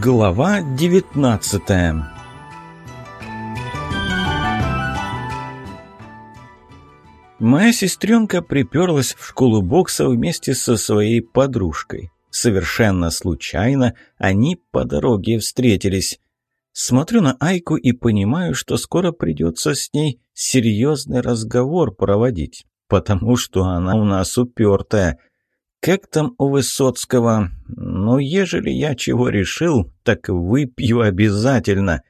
Глава 19 Моя сестренка приперлась в школу бокса вместе со своей подружкой. Совершенно случайно они по дороге встретились. Смотрю на Айку и понимаю, что скоро придется с ней серьезный разговор проводить, потому что она у нас упертая – как там у Высоцкого? Ну, ежели я чего решил, так выпью обязательно.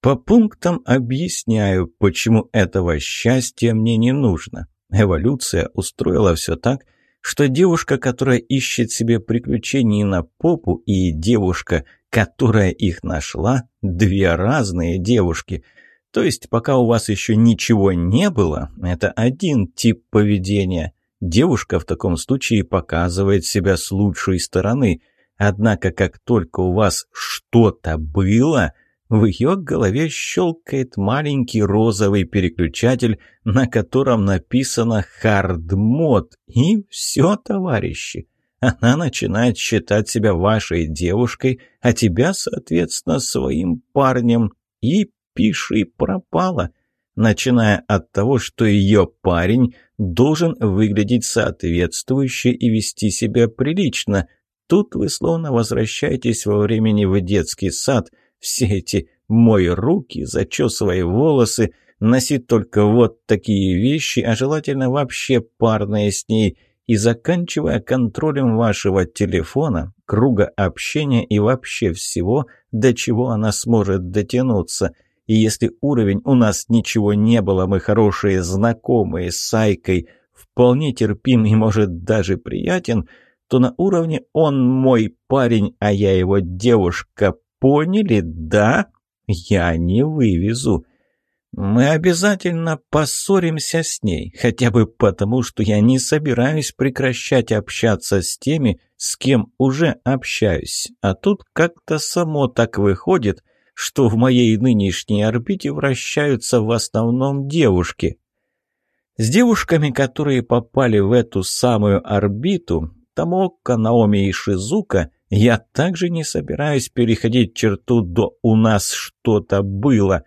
По пунктам объясняю, почему этого счастья мне не нужно. Эволюция устроила все так, что девушка, которая ищет себе приключений на попу, и девушка, которая их нашла, две разные девушки. То есть, пока у вас еще ничего не было, это один тип поведения – Девушка в таком случае показывает себя с лучшей стороны. Однако, как только у вас что-то было, в ее голове щелкает маленький розовый переключатель, на котором написано «Хардмод». И все, товарищи. Она начинает считать себя вашей девушкой, а тебя, соответственно, своим парнем. И пиши пропала начиная от того, что ее парень должен выглядеть соответствующе и вести себя прилично. Тут вы словно возвращаетесь во времени в детский сад. Все эти «мой руки», «зачесывай волосы», «носи только вот такие вещи», а желательно вообще парные с ней – и заканчивая контролем вашего телефона, круга общения и вообще всего, до чего она сможет дотянуться. И если уровень у нас ничего не было, мы хорошие знакомые с Сайкой, вполне терпим и, может, даже приятен, то на уровне он мой парень, а я его девушка. Поняли, да? Я не вывезу. Мы обязательно поссоримся с ней, хотя бы потому, что я не собираюсь прекращать общаться с теми, с кем уже общаюсь. А тут как-то само так выходит – что в моей нынешней орбите вращаются в основном девушки. С девушками, которые попали в эту самую орбиту, тамокко Наоми и Шизука, я также не собираюсь переходить черту до «у нас что-то было».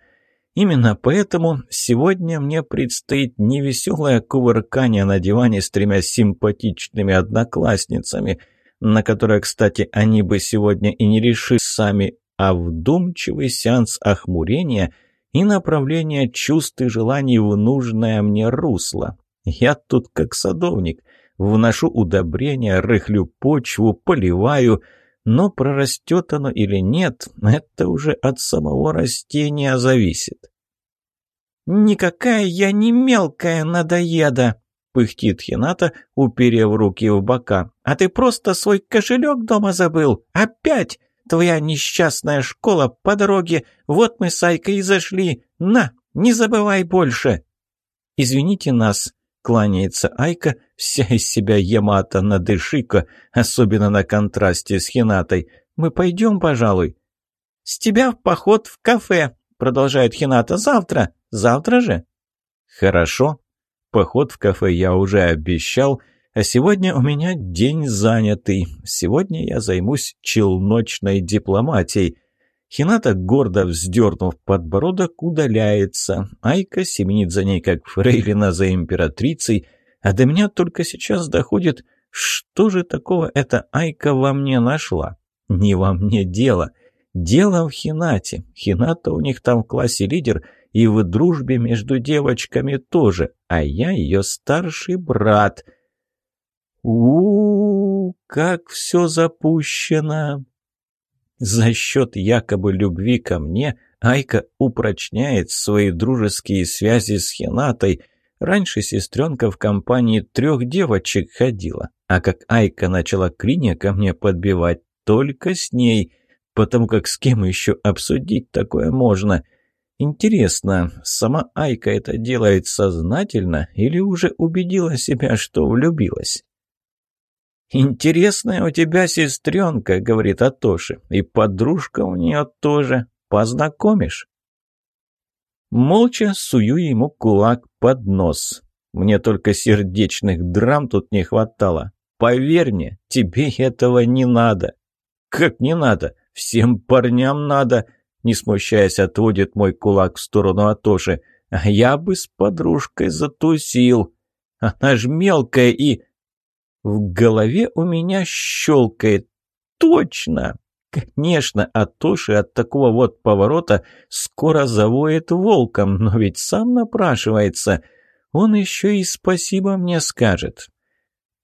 Именно поэтому сегодня мне предстоит невеселое кувыркание на диване с тремя симпатичными одноклассницами, на которое, кстати, они бы сегодня и не решили сами, а вдумчивый сеанс охмурения и направление чувств и желаний в нужное мне русло. Я тут как садовник, вношу удобрения, рыхлю почву, поливаю, но прорастет оно или нет, это уже от самого растения зависит. «Никакая я не мелкая надоеда!» — пыхтит Хината, уперев руки в бока. «А ты просто свой кошелек дома забыл! Опять! Твоя несчастная школа по дороге. Вот мы с Айкой и зашли. На, не забывай больше!» «Извините нас», — кланяется Айка, вся из себя Ямато Надышика, особенно на контрасте с Хинатой. «Мы пойдем, пожалуй». «С тебя в поход в кафе», — продолжает Хината. «Завтра. Завтра же». «Хорошо. Поход в кафе я уже обещал». А сегодня у меня день занятый. Сегодня я займусь челночной дипломатией. Хината, гордо вздернув подбородок, удаляется. Айка семенит за ней, как фрейлина за императрицей. А до меня только сейчас доходит, что же такого эта Айка во мне нашла? Не во мне дело. Дело в Хинате. Хината у них там в классе лидер, и в дружбе между девочками тоже. А я ее старший брат — у, -у, -у как все запущено! За счет якобы любви ко мне Айка упрочняет свои дружеские связи с Хенатой. Раньше сестренка в компании трех девочек ходила, а как Айка начала клинья ко мне подбивать, только с ней, потому как с кем еще обсудить такое можно. Интересно, сама Айка это делает сознательно или уже убедила себя, что влюбилась? «Интересная у тебя сестренка», — говорит Атоши, — «и подружка у нее тоже. Познакомишь?» Молча сую ему кулак под нос. Мне только сердечных драм тут не хватало. Поверь мне, тебе этого не надо. Как не надо? Всем парням надо. Не смущаясь, отводит мой кулак в сторону Атоши. А я бы с подружкой затусил. Она ж мелкая и... В голове у меня щелкает. Точно! Конечно, Атоши от такого вот поворота скоро завоет волком, но ведь сам напрашивается. Он еще и спасибо мне скажет.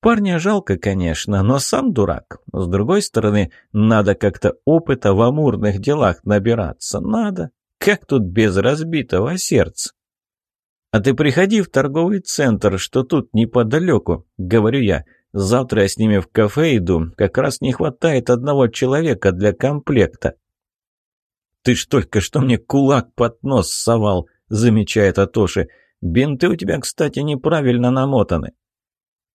Парня жалко, конечно, но сам дурак. С другой стороны, надо как-то опыта в амурных делах набираться. Надо. Как тут без разбитого сердца? «А ты приходи в торговый центр, что тут неподалеку», — говорю я. Завтра я с ними в кафе иду. Как раз не хватает одного человека для комплекта». «Ты ж только что мне кулак под нос совал», — замечает Атоши. «Бинты у тебя, кстати, неправильно намотаны».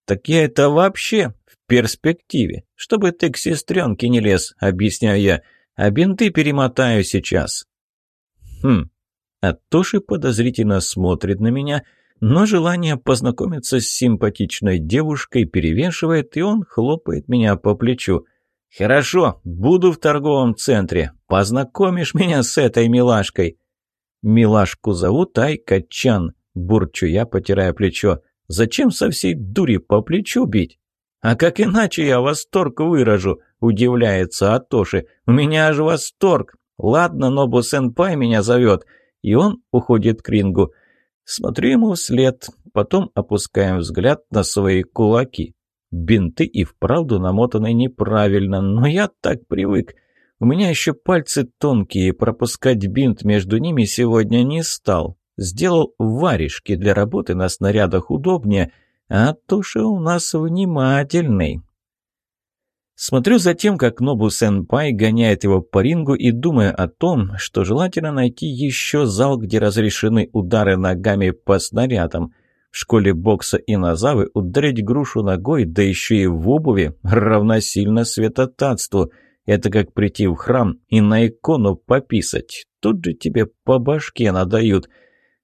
«Так я это вообще в перспективе. Чтобы ты к сестренке не лез», — объясняю я. «А бинты перемотаю сейчас». «Хм». Атоши подозрительно смотрит на меня, — но желание познакомиться с симпатичной девушкой перевешивает, и он хлопает меня по плечу. «Хорошо, буду в торговом центре. Познакомишь меня с этой милашкой?» «Милашку зовут Айка Чан», — бурчу я, потирая плечо. «Зачем со всей дури по плечу бить?» «А как иначе я восторг выражу?» — удивляется Атоши. «У меня же восторг! Ладно, Нобу-сенпай меня зовет!» И он уходит к рингу. Смотрю ему вслед, потом опускаем взгляд на свои кулаки. Бинты и вправду намотаны неправильно, но я так привык. У меня еще пальцы тонкие, пропускать бинт между ними сегодня не стал. Сделал варежки для работы на снарядах удобнее, а Туша у нас внимательный. Смотрю за тем, как Нобу Сенпай гоняет его по рингу и думаю о том, что желательно найти еще зал, где разрешены удары ногами по снарядам. В школе бокса и назавы ударить грушу ногой, да еще и в обуви, равносильно святотатству. Это как прийти в храм и на икону пописать. Тут же тебе по башке надают.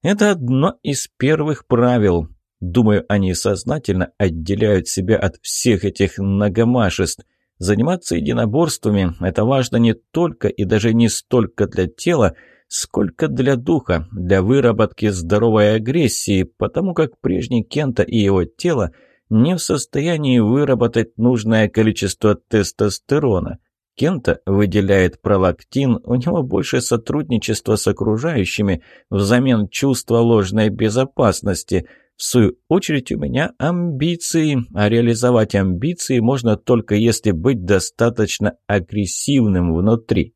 Это одно из первых правил. Думаю, они сознательно отделяют себя от всех этих многомашеств. Заниматься единоборствами – это важно не только и даже не столько для тела, сколько для духа, для выработки здоровой агрессии, потому как прежний Кента и его тело не в состоянии выработать нужное количество тестостерона. Кента выделяет пролактин, у него больше сотрудничества с окружающими, взамен чувства ложной безопасности – в свою очередь у меня амбиции, а реализовать амбиции можно только если быть достаточно агрессивным внутри.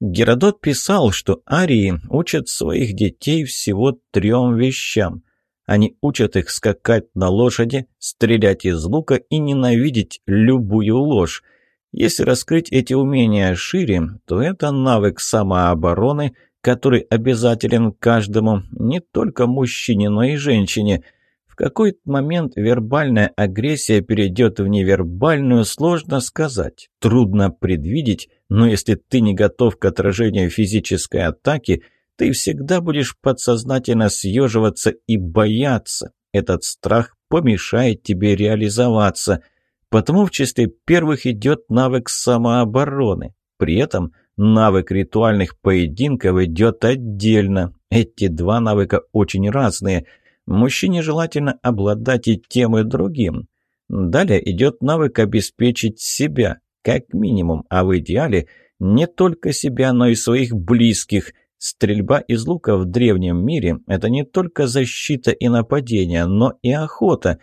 Геродот писал, что арии учат своих детей всего трем вещам. Они учат их скакать на лошади, стрелять из лука и ненавидеть любую ложь. Если раскрыть эти умения шире, то это навык самообороны – который обязателен каждому, не только мужчине, но и женщине. В какой-то момент вербальная агрессия перейдет в невербальную, сложно сказать, трудно предвидеть, но если ты не готов к отражению физической атаки, ты всегда будешь подсознательно съеживаться и бояться. Этот страх помешает тебе реализоваться. Потому в числе первых идет навык самообороны. При этом – Навык ритуальных поединков идет отдельно. Эти два навыка очень разные. Мужчине желательно обладать и тем, и другим. Далее идет навык обеспечить себя, как минимум, а в идеале не только себя, но и своих близких. Стрельба из лука в древнем мире – это не только защита и нападение, но и охота.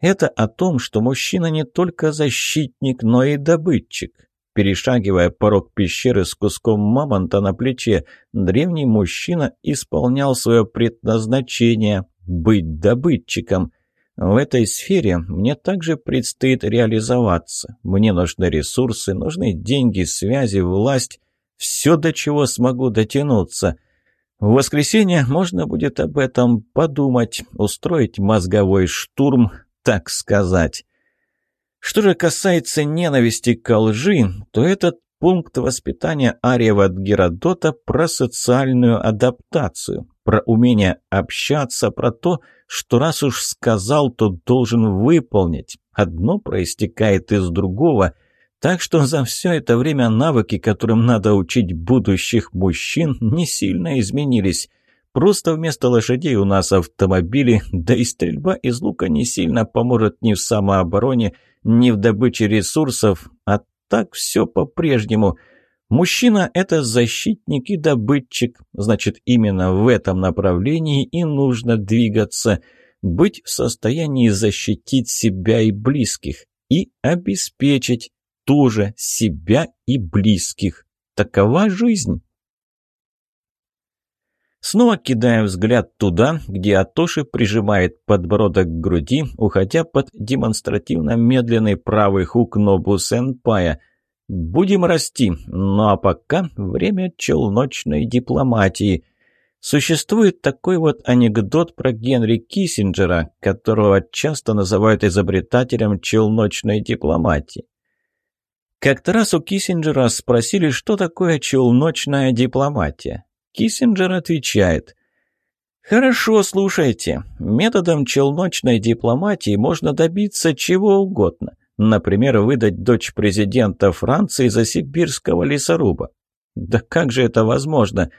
Это о том, что мужчина не только защитник, но и добытчик. Перешагивая порог пещеры с куском мамонта на плече, древний мужчина исполнял свое предназначение – быть добытчиком. В этой сфере мне также предстоит реализоваться. Мне нужны ресурсы, нужны деньги, связи, власть. Все, до чего смогу дотянуться. В воскресенье можно будет об этом подумать, устроить мозговой штурм, так сказать. Что же касается ненависти к лжи, то этот пункт воспитания Ариева от Геродота про социальную адаптацию, про умение общаться, про то, что раз уж сказал, то должен выполнить. Одно проистекает из другого, так что за все это время навыки, которым надо учить будущих мужчин, не сильно изменились. Просто вместо лошадей у нас автомобили, да и стрельба из лука не сильно поможет ни в самообороне, не в добыче ресурсов, а так все по-прежнему. Мужчина – это защитник и добытчик, значит, именно в этом направлении и нужно двигаться. Быть в состоянии защитить себя и близких, и обеспечить тоже себя и близких. Такова жизнь. Снова кидаю взгляд туда, где Атоши прижимает подбородок к груди, уходя под демонстративно медленный правый хук Нобу Сенпая. «Будем расти, ну а пока время челночной дипломатии». Существует такой вот анекдот про Генри Киссинджера, которого часто называют изобретателем челночной дипломатии. Как-то раз у Киссинджера спросили, что такое челночная дипломатия. Киссинджер отвечает – «Хорошо, слушайте. Методом челночной дипломатии можно добиться чего угодно. Например, выдать дочь президента Франции за сибирского лесоруба. Да как же это возможно?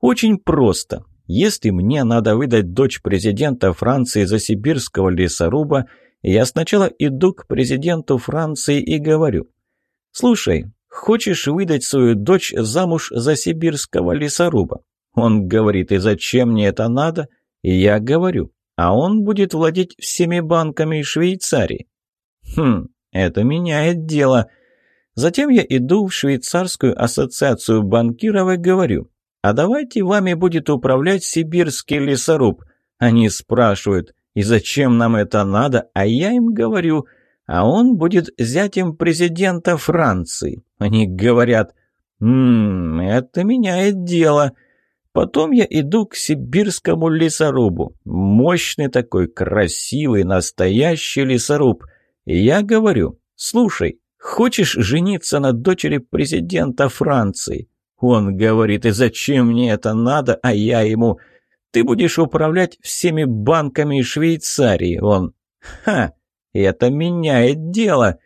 Очень просто. Если мне надо выдать дочь президента Франции за сибирского лесоруба, я сначала иду к президенту Франции и говорю, «Слушай, Хочешь выдать свою дочь замуж за сибирского лесоруба? Он говорит, и зачем мне это надо? Я говорю, а он будет владеть всеми банками Швейцарии. Хм, это меняет дело. Затем я иду в швейцарскую ассоциацию банкиров и говорю, а давайте вами будет управлять сибирский лесоруб. Они спрашивают, и зачем нам это надо, а я им говорю – а он будет зятем президента Франции. Они говорят, «Ммм, это меняет дело». Потом я иду к сибирскому лесорубу. Мощный такой, красивый, настоящий лесоруб. Я говорю, «Слушай, хочешь жениться на дочери президента Франции?» Он говорит, «И зачем мне это надо?» А я ему, «Ты будешь управлять всеми банками Швейцарии». Он, «Ха!» Это меняет дело.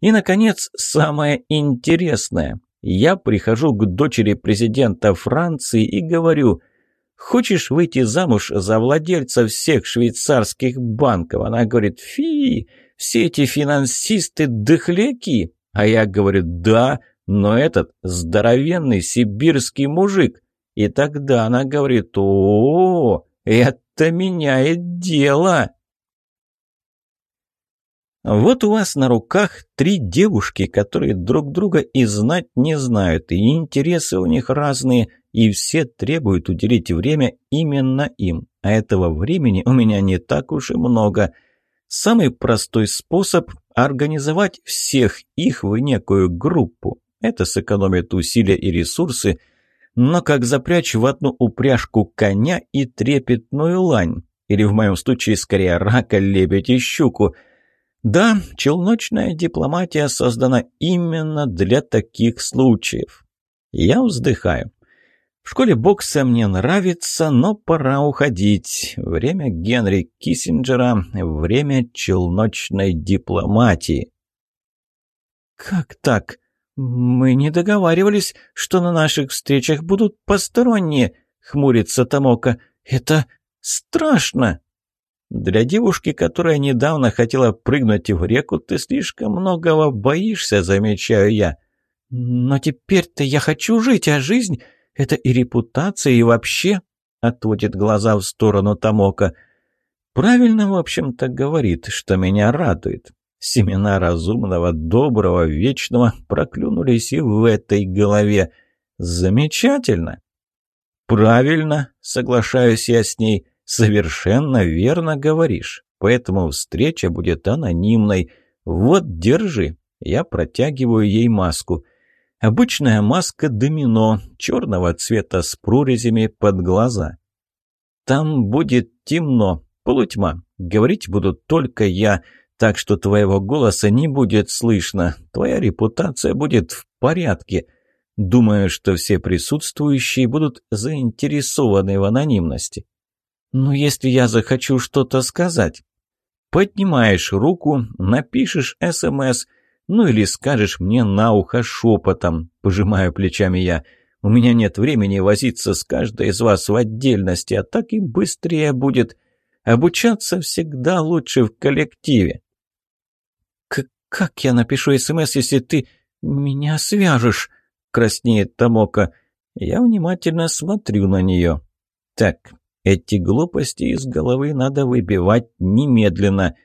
И, наконец, самое интересное. Я прихожу к дочери президента Франции и говорю, «Хочешь выйти замуж за владельца всех швейцарских банков?» Она говорит, «Фи, все эти финансисты дыхляки». А я говорю, «Да, но этот здоровенный сибирский мужик». И тогда она говорит, «О, это меняет дело!» Вот у вас на руках три девушки, которые друг друга и знать не знают, и интересы у них разные, и все требуют уделить время именно им. А этого времени у меня не так уж и много. Самый простой способ – организовать всех их в некую группу. Это сэкономит усилия и ресурсы, но как запрячь в одну упряжку коня и трепетную лань, или в моем случае скорее рака, лебедь и щуку – да, челночная дипломатия создана именно для таких случаев. Я вздыхаю. В школе бокса мне нравится, но пора уходить. Время Генри Киссинджера, время челночной дипломатии. Как так? Мы не договаривались, что на наших встречах будут посторонние, хмурится Тамока. Это страшно. Для девушки, которая недавно хотела прыгнуть в реку, ты слишком многого боишься, замечаю я. Но теперь-то я хочу жить, а жизнь — это и репутация, и вообще... Отводит глаза в сторону Тамока. Правильно, в общем-то, говорит, что меня радует. Семена разумного, доброго, вечного проклюнулись и в этой голове. Замечательно. Правильно, соглашаюсь я с ней. «Совершенно верно говоришь, поэтому встреча будет анонимной. Вот, держи». Я протягиваю ей маску. Обычная маска домино, черного цвета с прорезями под глаза. «Там будет темно, полутьма. Говорить буду только я, так что твоего голоса не будет слышно. Твоя репутация будет в порядке». Думаю, что все присутствующие будут заинтересованы в анонимности. Но если я захочу что-то сказать, поднимаешь руку, напишешь СМС, ну или скажешь мне на ухо шепотом, пожимаю плечами я. У меня нет времени возиться с каждой из вас в отдельности, а так и быстрее будет. Обучаться всегда лучше в коллективе. К как я напишу СМС, если ты меня свяжешь? Краснеет Тамока. Я внимательно смотрю на нее. Так, эти глупости из головы надо выбивать немедленно.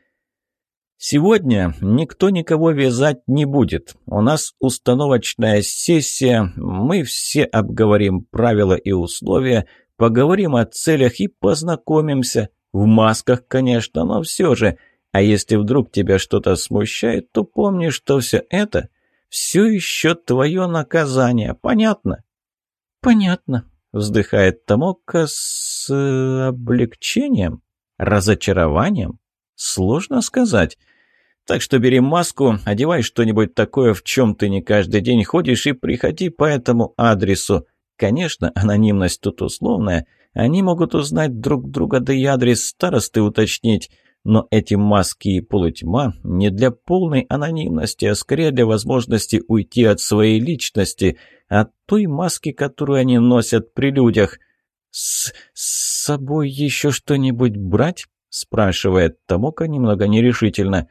Сегодня никто никого вязать не будет. У нас установочная сессия, мы все обговорим правила и условия, поговорим о целях и познакомимся. В масках, конечно, но все же. А если вдруг тебя что-то смущает, то помни, что все это все еще твое наказание. Понятно? Понятно, вздыхает Тамока с облегчением, разочарованием? Сложно сказать. Так что бери маску, одевай что-нибудь такое, в чем ты не каждый день ходишь, и приходи по этому адресу. Конечно, анонимность тут условная. Они могут узнать друг друга, да и адрес старосты уточнить. Но эти маски и полутьма не для полной анонимности, а скорее для возможности уйти от своей личности, от той маски, которую они носят при людях с, с собой еще что-нибудь брать?» — спрашивает Тамока немного нерешительно.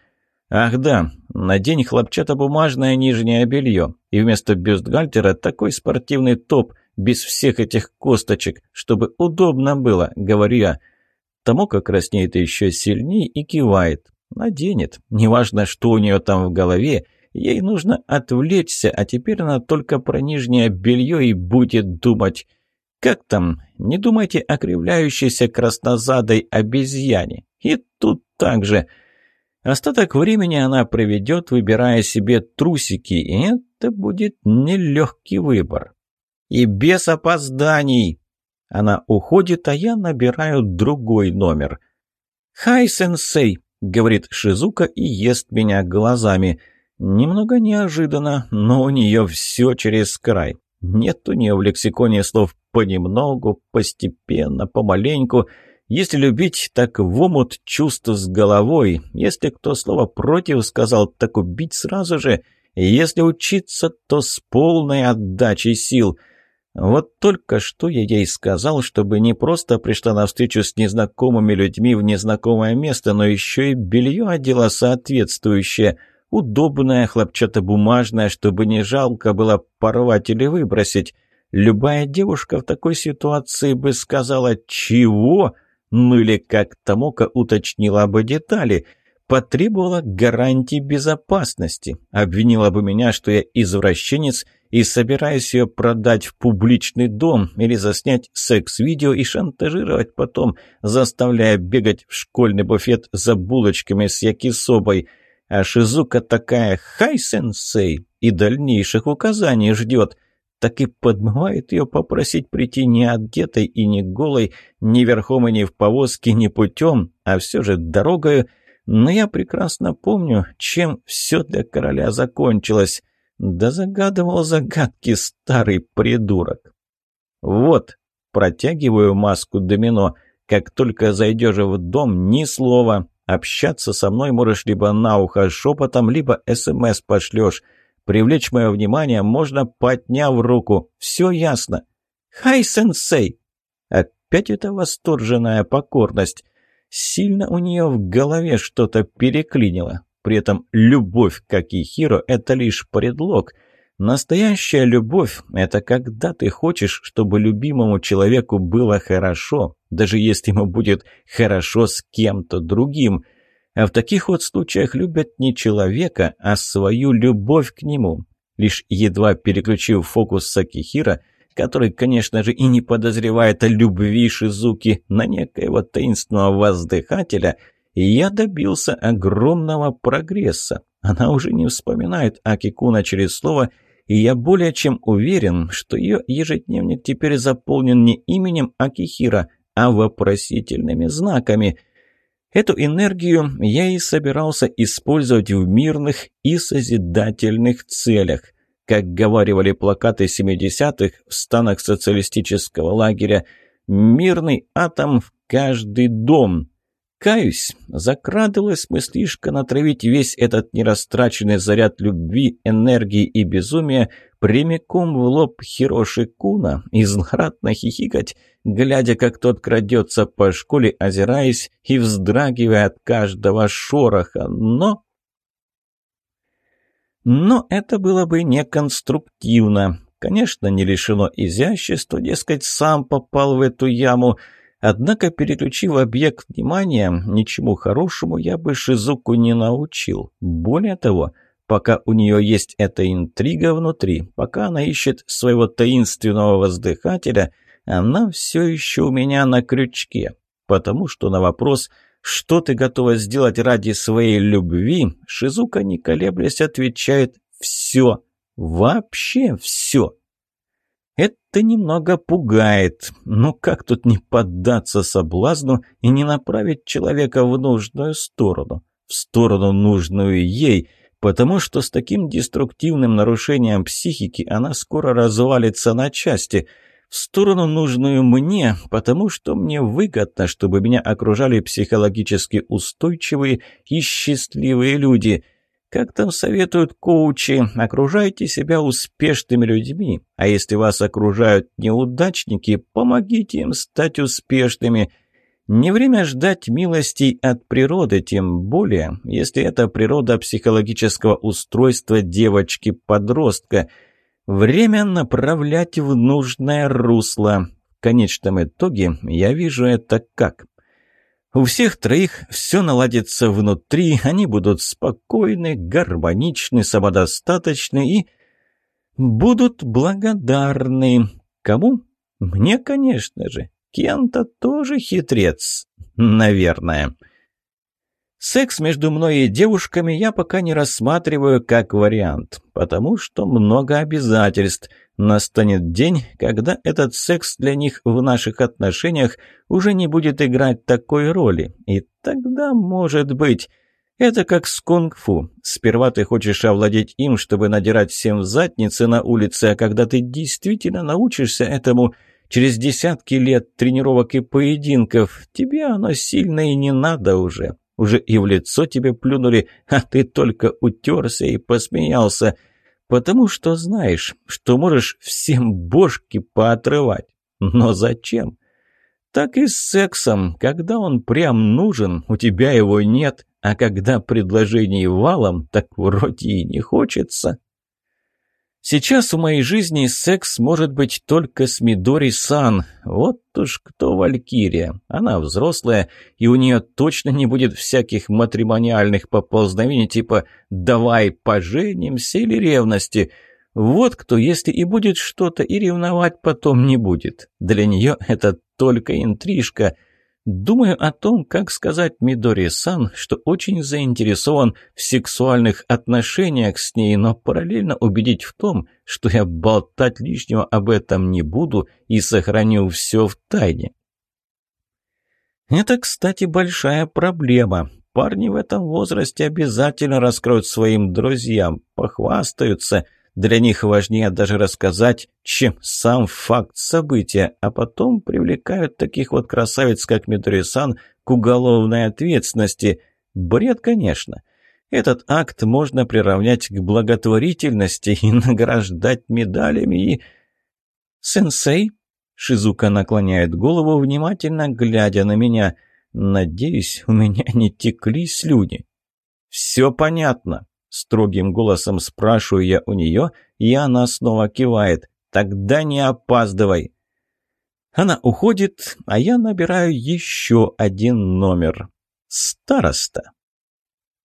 «Ах да, надень хлопчатобумажное нижнее белье, и вместо бюстгальтера такой спортивный топ, без всех этих косточек, чтобы удобно было», — говорю я. Тамока краснеет еще сильнее и кивает. «Наденет. Неважно, что у нее там в голове, ей нужно отвлечься, а теперь она только про нижнее белье и будет думать». Как там, не думайте о кривляющейся краснозадой обезьяне. И тут так же. Остаток времени она проведет, выбирая себе трусики, и это будет нелегкий выбор. И без опозданий. Она уходит, а я набираю другой номер. «Хай, сенсей!» — говорит Шизука и ест меня глазами. Немного неожиданно, но у нее все через край. Нет у нее в лексиконе слов понемногу, постепенно, помаленьку. Если любить, так в омут чувств с головой. Если кто слово «против» сказал, так убить сразу же. Если учиться, то с полной отдачей сил. Вот только что я ей сказал, чтобы не просто пришла на встречу с незнакомыми людьми в незнакомое место, но еще и белье одела соответствующее – удобное хлопчатобумажное, чтобы не жалко было порвать или выбросить. Любая девушка в такой ситуации бы сказала «Чего?», ну или как Тамока уточнила бы детали, потребовала гарантии безопасности, обвинила бы меня, что я извращенец и собираюсь ее продать в публичный дом или заснять секс-видео и шантажировать потом, заставляя бегать в школьный буфет за булочками с якисобой. А Шизука такая «Хай, сенсей!» и дальнейших указаний ждет – так и подмывает ее попросить прийти не одетой и не голой, ни верхом и не в повозке, ни путем, а все же дорогою, но я прекрасно помню, чем все для короля закончилось. Да загадывал загадки старый придурок. Вот, протягиваю маску домино. Как только зайдешь в дом, ни слова. Общаться со мной можешь либо на ухо шепотом, либо СМС пошлешь. Привлечь мое внимание можно, подняв руку. Все ясно. «Хай, сенсей!» Опять эта восторженная покорность. Сильно у нее в голове что-то переклинило. При этом любовь, как и Хиро, это лишь предлог. Настоящая любовь – это когда ты хочешь, чтобы любимому человеку было хорошо, даже если ему будет хорошо с кем-то другим – а в таких вот случаях любят не человека, а свою любовь к нему. Лишь едва переключив фокус Сакихира, который, конечно же, и не подозревает о любви Шизуки на некоего таинственного воздыхателя, я добился огромного прогресса. Она уже не вспоминает Акикуна через слово и я более чем уверен, что ее ежедневник теперь заполнен не именем Акихира, а вопросительными знаками. Эту энергию я и собирался использовать в мирных и созидательных целях. Как говаривали плакаты 70-х в станах социалистического лагеря, «Мирный атом в каждый дом», Каюсь, закрадывалась мыслишка натравить весь этот нерастраченный заряд любви, энергии и безумия прямиком в лоб Хироши Куна и злорадно хихикать, глядя, как тот крадется по школе, озираясь и вздрагивая от каждого шороха, но... Но это было бы неконструктивно. Конечно, не лишено изящества, дескать, сам попал в эту яму — Однако, переключив объект внимания, ничему хорошему я бы Шизуку не научил. Более того, пока у нее есть эта интрига внутри, пока она ищет своего таинственного воздыхателя, она все еще у меня на крючке. Потому что на вопрос «Что ты готова сделать ради своей любви?» Шизука, не колеблясь, отвечает «Все. Вообще все». Это немного пугает, но как тут не поддаться соблазну и не направить человека в нужную сторону, в сторону нужную ей, потому что с таким деструктивным нарушением психики она скоро развалится на части, в сторону нужную мне, потому что мне выгодно, чтобы меня окружали психологически устойчивые и счастливые люди – как там советуют коучи, окружайте себя успешными людьми, а если вас окружают неудачники, помогите им стать успешными. Не время ждать милостей от природы, тем более, если это природа психологического устройства девочки-подростка. Время направлять в нужное русло. В конечном итоге я вижу это как у всех троих все наладится внутри, они будут спокойны, гармоничны, самодостаточны и будут благодарны. Кому? Мне, конечно же. Кента тоже хитрец, наверное. Секс между мной и девушками я пока не рассматриваю как вариант, потому что много обязательств – Настанет день, когда этот секс для них в наших отношениях уже не будет играть такой роли. И тогда, может быть... Это как с кунг-фу. Сперва ты хочешь овладеть им, чтобы надирать всем задницы на улице, а когда ты действительно научишься этому, через десятки лет тренировок и поединков, тебе оно сильно и не надо уже. Уже и в лицо тебе плюнули, а ты только утерся и посмеялся – Потому что знаешь, что можешь всем бошки поотрывать. Но зачем? Так и с сексом. Когда он прям нужен, у тебя его нет, а когда предложений валом, так вроде и не хочется. Сейчас в моей жизни секс может быть только с Мидори Сан. Вот уж кто Валькирия. Она взрослая, и у нее точно не будет всяких матримониальных поползновений типа «давай поженимся» или «ревности». Вот кто, если и будет что-то, и ревновать потом не будет. Для нее это только интрижка, Думаю о том, как сказать Мидори-сан, что очень заинтересован в сексуальных отношениях с ней, но параллельно убедить в том, что я болтать лишнего об этом не буду и сохраню все в тайне. Это, кстати, большая проблема. Парни в этом возрасте обязательно раскроют своим друзьям, похвастаются – для них важнее даже рассказать, чем сам факт события, а потом привлекают таких вот красавиц, как Мидорисан, к уголовной ответственности. Бред, конечно. Этот акт можно приравнять к благотворительности и награждать медалями и... «Сенсей?» Шизука наклоняет голову, внимательно глядя на меня. «Надеюсь, у меня не текли слюни». «Все понятно», Строгим голосом спрашиваю я у нее, и она снова кивает. «Тогда не опаздывай!» Она уходит, а я набираю еще один номер. «Староста».